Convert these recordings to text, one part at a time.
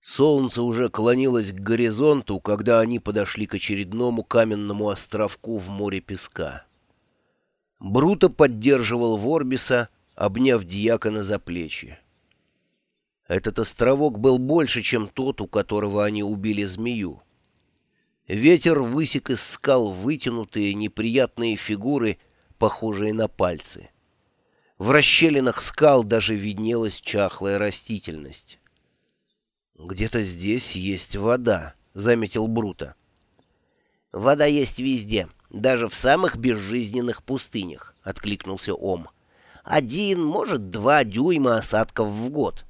Солнце уже клонилось к горизонту, когда они подошли к очередному каменному островку в море песка. Бруто поддерживал Ворбиса, обняв дьякона за плечи. Этот островок был больше, чем тот, у которого они убили змею. Ветер высек из скал вытянутые неприятные фигуры, похожие на пальцы. В расщелинах скал даже виднелась чахлая растительность. «Где-то здесь есть вода», — заметил Бруто. «Вода есть везде, даже в самых безжизненных пустынях», — откликнулся Ом. «Один, может, два дюйма осадков в год».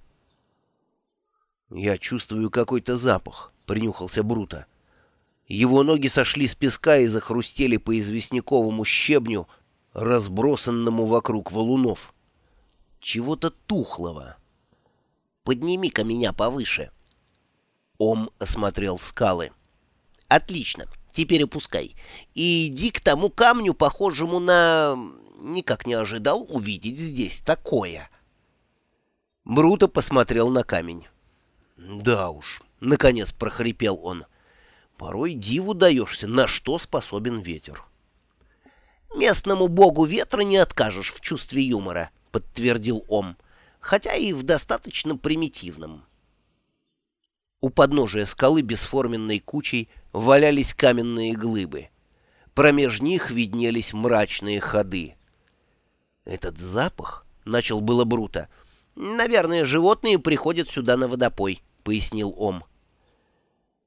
«Я чувствую какой-то запах», — принюхался Бруто. Его ноги сошли с песка и захрустели по известняковому щебню, разбросанному вокруг валунов. Чего-то тухлого. «Подними-ка меня повыше», Ом осмотрел скалы. «Отлично, теперь опускай. И иди к тому камню, похожему на... Никак не ожидал увидеть здесь такое». Бруто посмотрел на камень. «Да уж», — наконец прохрипел он, — «порой диву даешься, на что способен ветер». «Местному богу ветра не откажешь в чувстве юмора», — подтвердил Ом, — «хотя и в достаточно примитивном». У подножия скалы бесформенной кучей валялись каменные глыбы. Промеж них виднелись мрачные ходы. «Этот запах?» — начал было Бруто. «Наверное, животные приходят сюда на водопой», — пояснил Ом.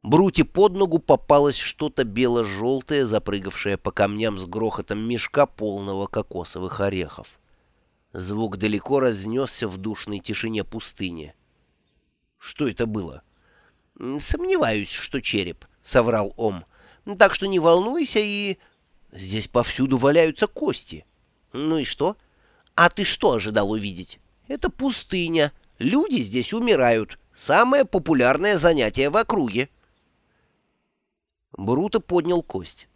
Бруте под ногу попалось что-то бело-желтое, запрыгавшее по камням с грохотом мешка полного кокосовых орехов. Звук далеко разнесся в душной тишине пустыни. Что это было? — «Сомневаюсь, что череп», — соврал Ом. «Так что не волнуйся и...» «Здесь повсюду валяются кости». «Ну и что?» «А ты что ожидал увидеть?» «Это пустыня. Люди здесь умирают. Самое популярное занятие в округе». Бруто поднял кость.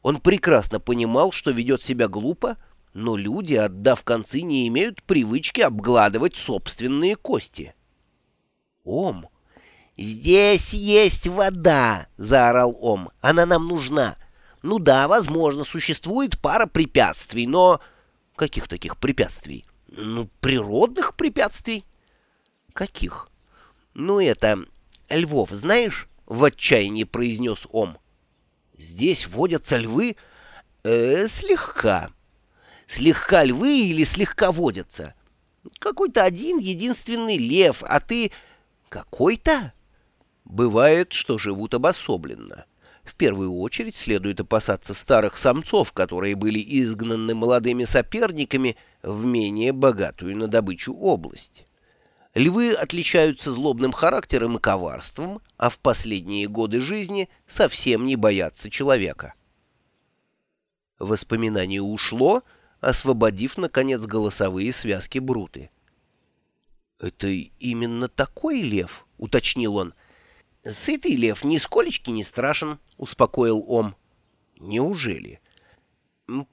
Он прекрасно понимал, что ведет себя глупо, но люди, отдав концы, не имеют привычки обгладывать собственные кости. «Ом!» «Здесь есть вода!» — заорал Ом. «Она нам нужна. Ну да, возможно, существует пара препятствий, но...» «Каких таких препятствий?» «Ну, природных препятствий». «Каких?» «Ну это... Львов, знаешь?» — в отчаянии произнес Ом. «Здесь водятся львы?» э, «Слегка. Слегка львы или слегка водятся?» «Какой-то один единственный лев, а ты...» «Какой-то?» Бывает, что живут обособленно. В первую очередь следует опасаться старых самцов, которые были изгнаны молодыми соперниками в менее богатую на добычу область. Львы отличаются злобным характером и коварством, а в последние годы жизни совсем не боятся человека. Воспоминание ушло, освободив, наконец, голосовые связки Бруты. «Это именно такой лев?» — уточнил он — «Сытый лев нисколечки не страшен», — успокоил Ом. «Неужели?»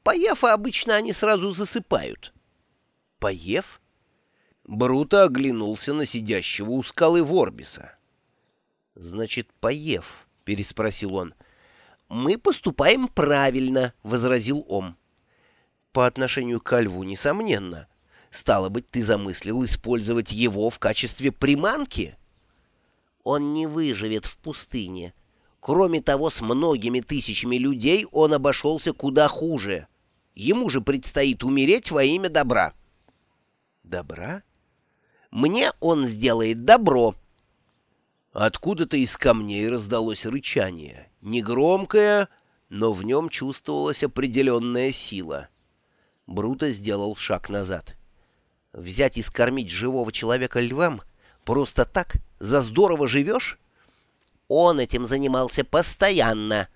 «Поев, обычно они сразу засыпают». «Поев?» Бруто оглянулся на сидящего у скалы Ворбиса. «Значит, поев?» — переспросил он. «Мы поступаем правильно», — возразил Ом. «По отношению к льву, несомненно. Стало быть, ты замыслил использовать его в качестве приманки?» Он не выживет в пустыне. Кроме того, с многими тысячами людей он обошелся куда хуже. Ему же предстоит умереть во имя добра. Добра? Мне он сделает добро. Откуда-то из камней раздалось рычание. Негромкое, но в нем чувствовалась определенная сила. Бруто сделал шаг назад. Взять и скормить живого человека львам — Просто так? За здорово живешь? Он этим занимался постоянно.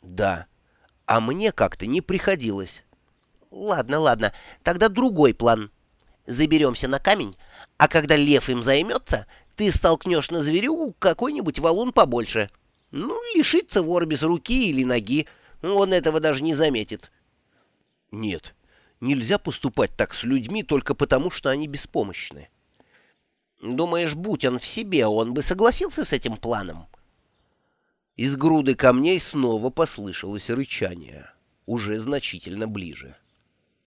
Да. А мне как-то не приходилось. Ладно, ладно. Тогда другой план. Заберемся на камень, а когда лев им займется, ты столкнешь на зверю какой-нибудь валун побольше. Ну, лишится вор без руки или ноги. Он этого даже не заметит. Нет, нельзя поступать так с людьми только потому, что они беспомощны. Думаешь, будь он в себе, он бы согласился с этим планом? Из груды камней снова послышалось рычание, уже значительно ближе.